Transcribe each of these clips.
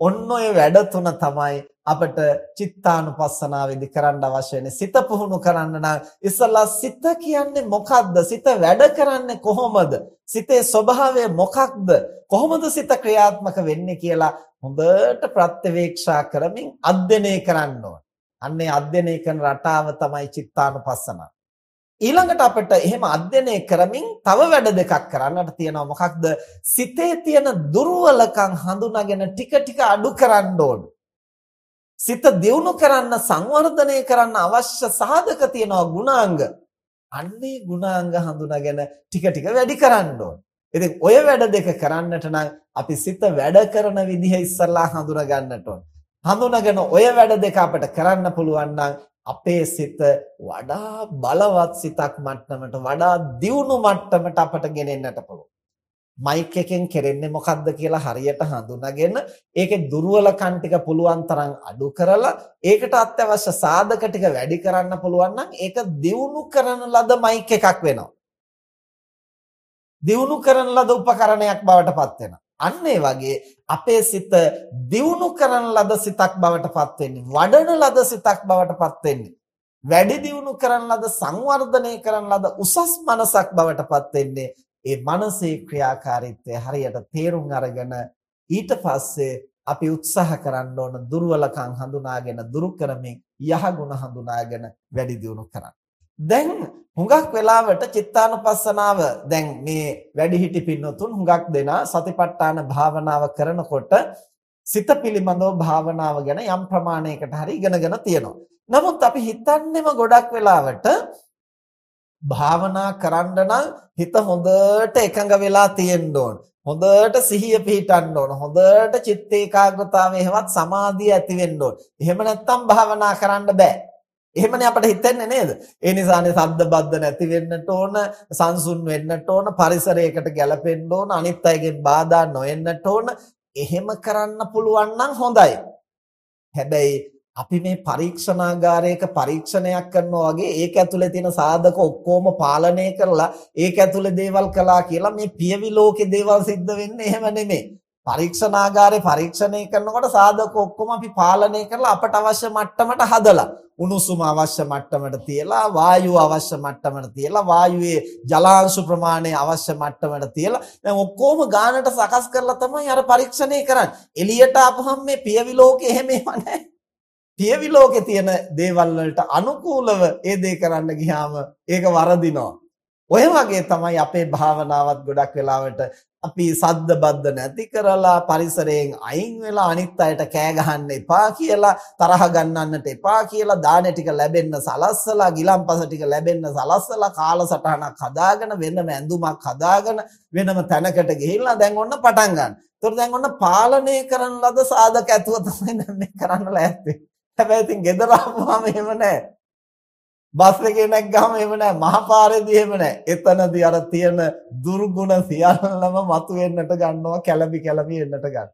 ඔන්න ඔය වැඩ තුන තමයි අපිට චිත්තානුපස්සනාවේදී කරන්න අවශ්‍ය වෙන්නේ. සිත පුහුණු කරන්න නම් ඉස්සලා සිත කියන්නේ මොකක්ද? සිත වැඩ කරන්නේ කොහොමද? සිතේ ස්වභාවය මොකක්ද? කොහොමද සිත ක්‍රියාත්මක වෙන්නේ කියලා හොඳට ප්‍රත්‍යවේක්ෂා කරමින් අධ්‍යයනය කරන්න ඕන. අන්නේ අධ්‍යයනය කරන රටාව තමයි චිත්තානුපස්සනාව. ඊළඟට අපිට එහෙම අධ්‍යයනය කරමින් තව වැඩ දෙකක් කරන්නට තියෙනවා. මොකක්ද? සිතේ තියෙන දුර්වලකම් හඳුනාගෙන ටික ටික අඩු කරන්න ඕන. සිත දියුණු කරන්න සංවර්ධනය කරන්න අවශ්‍ය සාධක තියෙනවා ගුණාංග. අන්නේ ගුණාංග හඳුනාගෙන ටික ටික වැඩි කරන්න ඕන. ඉතින් ඔය වැඩ දෙක කරන්නට නම් අපි සිත වැඩ කරන විදිහ ඉස්සල්ලා හඳුනා ගන්නට ඕන. හඳුනාගෙන ඔය වැඩ දෙක අපිට කරන්න පුළුවන් නම් අපේ සිත වඩා බලවත් සිතක් මට්ටමට වඩා දියුණු මට්ටමට අපට ගෙනෙන්නට පුළුවන්. මයික් එකෙන් කෙරෙන්නේ මොකද්ද කියලා හරියට හඳුනාගෙන ඒකේ දුර්වලකම් ටික පුළුවන් තරම් අඩු කරලා ඒකට අත්‍යවශ්‍ය සාධක ටික වැඩි කරන්න පුළුවන් නම් ඒක දියුණු කරන ලද මයික් එකක් වෙනවා. දියුණු කරන ලද උපකරණයක් බවට පත් වෙනවා. අන්න ඒ වගේ අපේ සිත දියුණු කරන ලද සිතක් බවට පත් වෙන්නේ වඩන ලද සිතක් බවට පත් වෙන්නේ වැඩි දියුණු කරන ලද සංවර්ධනය කරන ලද උසස් මනසක් බවට පත් වෙන්නේ ඒ මනසේ ක්‍රියාකාරීත්වය හරියට තේරුම් අරගෙන ඊට පස්සේ අපි උත්සාහ කරන්න ඕන දුර්වලකම් හඳුනාගෙන දුරු කරමින් යහගුණ හඳුනාගෙන වැඩි දියුණු කරන්න. දැන් හුඟක් වෙලාවට චිත්තානුපස්සනාව දැන් මේ වැඩිහිටි පින්නතුන් හුඟක් දෙනා සතිපට්ඨාන භාවනාව කරනකොට සිත පිළිබඳව භාවනාව ගැන යම් ප්‍රමාණයකට හරි ඉගෙනගෙන තියෙනවා. නමුත් අපි හිතන්නේම ගොඩක් වෙලාවට භාවනා කරන්න නම් හිත හොඳට එකඟ වෙලා තියෙන්න ඕන. හොඳට සිහිය පිහිටන්න ඕන. හොඳට චිත්ත ඒකාග්‍රතාවය හෙවත් සමාධිය ඇති වෙන්න ඕන. එහෙම නැත්නම් භාවනා කරන්න බෑ. එහෙමනේ අපිට හිතෙන්නේ නේද? ඒ නිසානේ සද්ද බද්ද නැති වෙන්නට ඕන, සංසුන් වෙන්නට ඕන, පරිසරයකට ගැලපෙන්න ඕන, අනිත් අයගෙන් බාධා නොවෙන්නට ඕන. එහෙම කරන්න පුළුවන් නම් හොඳයි. හැබැයි අපි මේ පරීක්ෂණාගාරයක පරීක්ෂණයක් කරනවා වගේ ඒක ඇතුලේ තියෙන සාධක ඔක්කොම පාලනය කරලා ඒක ඇතුලේ දේවල් කළා කියලා මේ පියවි ලෝකේ දේවල් සිද්ධ වෙන්නේ එහෙම නෙමෙයි. පරීක්ෂණාගාරේ පරීක්ෂණය කරනකොට සාධක ඔක්කොම අපි පාලනය කරලා අපට අවශ්‍ය මට්ටමට හදලා උණුසුම අවශ්‍ය මට්ටමට තියලා වායුව අවශ්‍ය මට්ටමට තියලා වායුවේ ජලාංශු ප්‍රමාණය අවශ්‍ය මට්ටමට තියලා දැන් ඔක්කොම ගානට සකස් කරලා තමයි අර පරීක්ෂණය කරන්නේ. එළියට ආපුවම මේ පියවි ලෝකේ එහෙම ඒවා නැහැ. පියවි ලෝකේ තියෙන දේවල් වලට අනුකූලව ඒ දේ කරන්න ගියාම ඒක වරදිනවා. ඔය වගේ තමයි අපේ භාවනාවත් ගොඩක් වෙලාවට අපි සද්ද බද්ද නැති කරලා පරිසරයෙන් අයින් වෙලා අනිත් අයට කෑ ගහන්න එපා කියලා තරහ ගන්නන්නට එපා කියලා දාන ටික ලැබෙන්න සලස්සලා ගිලම්පස ටික ලැබෙන්න සලස්සලා කාලසටහනක් හදාගෙන වෙනම ඇඳුමක් හදාගෙන වෙනම තැනකට ගිහිල්ලා දැන් ඔන්න පටන් ගන්න. ඒතකොට දැන් ඔන්න පාලනය කරන ලද සාධක ඇතුව තමයි දැන් මේ කරන්න ලෑස්ති. හැබැයි ඉතින් ගෙදර ආවම එහෙම නැහැ. බස් එකේ නැග්ගාම එහෙම නෑ මහපාරේදී එහෙම නෑ එතනදී අර තියෙන දුර්ගුණ සියල්ලම මතුවෙන්නට ගන්නවා කැළඹි කැළඹි එන්නට ගන්න.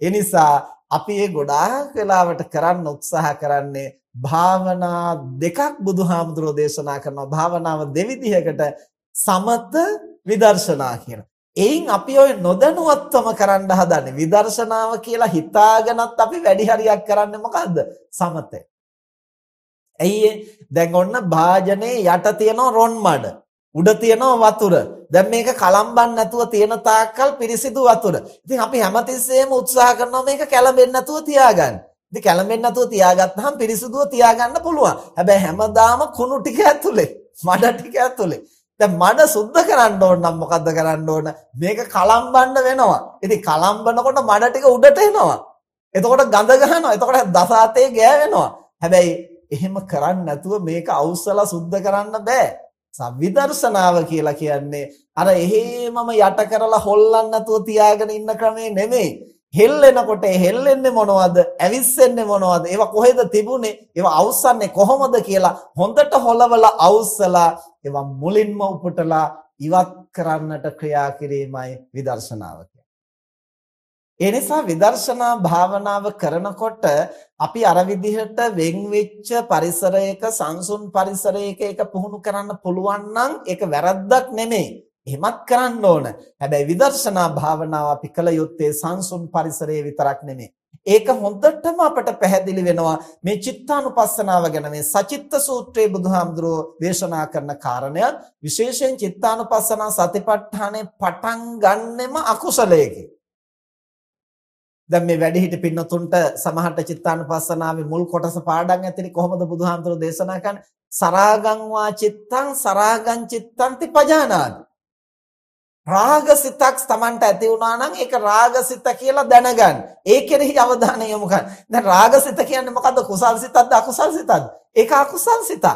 ඒ නිසා අපි මේ ගොඩාක් වෙලාවට කරන්න උත්සාහ කරන්නේ භාවනා දෙකක් බුදුහාමුදුරෝ දේශනා කරනවා භාවනාව දෙවිධයකට සමත විදර්ශනා කියලා. එයින් අපි ඔය නොදැනුවත්වම කරන්න හදන්නේ විදර්ශනාව කියලා හිතාගෙනත් අපි වැඩි හරියක් කරන්නේ මොකද්ද? සමතේ. ඇයි දැන් ඔන්න භාජනයේ යට තියෙනවා රොන් මඩ. උඩ තියෙනවා වතුර. දැන් මේක කලම්බන් නැතුව තියෙන තාක්කල් පිරිසිදු වතුර. ඉතින් අපි හැමතිස්සෙම උත්සාහ කරනවා මේක කැළඹෙන්නේ නැතුව තියාගන්න. ඉතින් කැළඹෙන්නේ නැතුව තියාගත්තාම පිරිසිදුව තියාගන්න පුළුවන්. හැබැයි හැමදාම කුණු ටික ඇතුලේ, මඩ ටික ඇතුලේ. දැන් මඩ සුද්ධ කරන්න ඕන නම් මොකද්ද කරන්න ඕන? මේක කලම්බන්න වෙනවා. ඉතින් කලම්බනකොට මඩ ටික උඩට එනවා. එතකොට ගඳ ගන්නවා. එතකොට දසාතේ ගෑවෙනවා. හැබැයි එහෙම කරන්නේ නැතුව මේක අවුස්සලා සුද්ධ කරන්න බෑ. සවිදර්ශනාව කියලා කියන්නේ අර එහෙමම යට කරලා හොල්ලන්න නැතුව තියාගෙන ඉන්න ක්‍රමේ නෙමෙයි. හෙල්ලෙනකොට හෙල්ලෙන්නේ මොනවද? ඇවිස්සෙන්නේ මොනවද? ඒවා කොහෙද තිබුණේ? ඒවා අවුස්සන්නේ කොහොමද කියලා හොඳට හොලවලා අවුස්සලා ඒවා මුලින්ම උපුටලා ඉවත් කරන්නට ක්‍රියා කිරීමයි විදර්ශනාව ඒ නිසා විදර්ශනා භාවනාව කරනකොට අපි අර විදිහට වෙන් වෙච්ච පරිසරයක සංසුන් පරිසරයක ඒක පුහුණු කරන්න පුළුවන් නම් ඒක වැරද්දක් නෙමෙයි. එහෙමත් කරන්න ඕන. හැබැයි විදර්ශනා භාවනාව අපි කළ යුත්තේ සංසුන් පරිසරයේ විතරක් නෙමෙයි. ඒක හොඳටම අපට පැහැදිලි වෙනවා මේ චිත්තානුපස්සනාව ගැන මේ සචිත්ත සූත්‍රයේ බුදුහාමුදුරෝ දේශනා කරන කාරණයක් විශේෂයෙන් චිත්තානුපස්සනා සතිපට්ඨානේ පටන් ගන්නෙම අකුසලයකින්. දැන් මේ වැඩිහිටි පින්නතුන්ට සමහරට චිත්තානුපස්සනාවේ මුල් කොටස පාඩම් ඇතිනි කොහොමද බුදුහාමුදුරෝ දේශනා කරන්නේ සරාගං වා චිත්තං සරාගං චිත්තන්ති පජානාති රාගසිතක් Tamanට ඇති වුණා නම් ඒක රාගසිත කියලා දැනගන්න. ඒ කෙරෙහි අවධානය යොමු කරන්න. දැන් රාගසිත කියන්නේ මොකද්ද? කුසල් සිතක්ද අකුසල් සිතක්ද? ඒක අකුසල් සිතක්.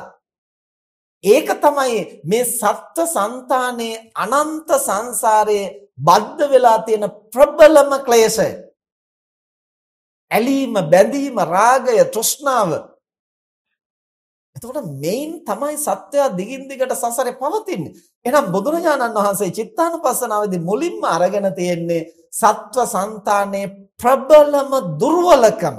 ඒක තමයි මේ සත්ත්ව సంతානයේ අනන්ත සංසාරයේ බද්ධ වෙලා තියෙන ප්‍රබලම ක්ලේශය. ඇලීම, බැඳීම, රාගය, තෘෂ්ණාව එතකොට මේන් තමයි සත්‍යය දිගින් දිගට සසරේ පවතින්නේ. එහෙනම් බුදුරජාණන් වහන්සේ චිත්තානුපස්සනාවේදී මුලින්ම අරගෙන තියෙන්නේ සත්ව సంతානයේ ප්‍රබලම දුර්වලකම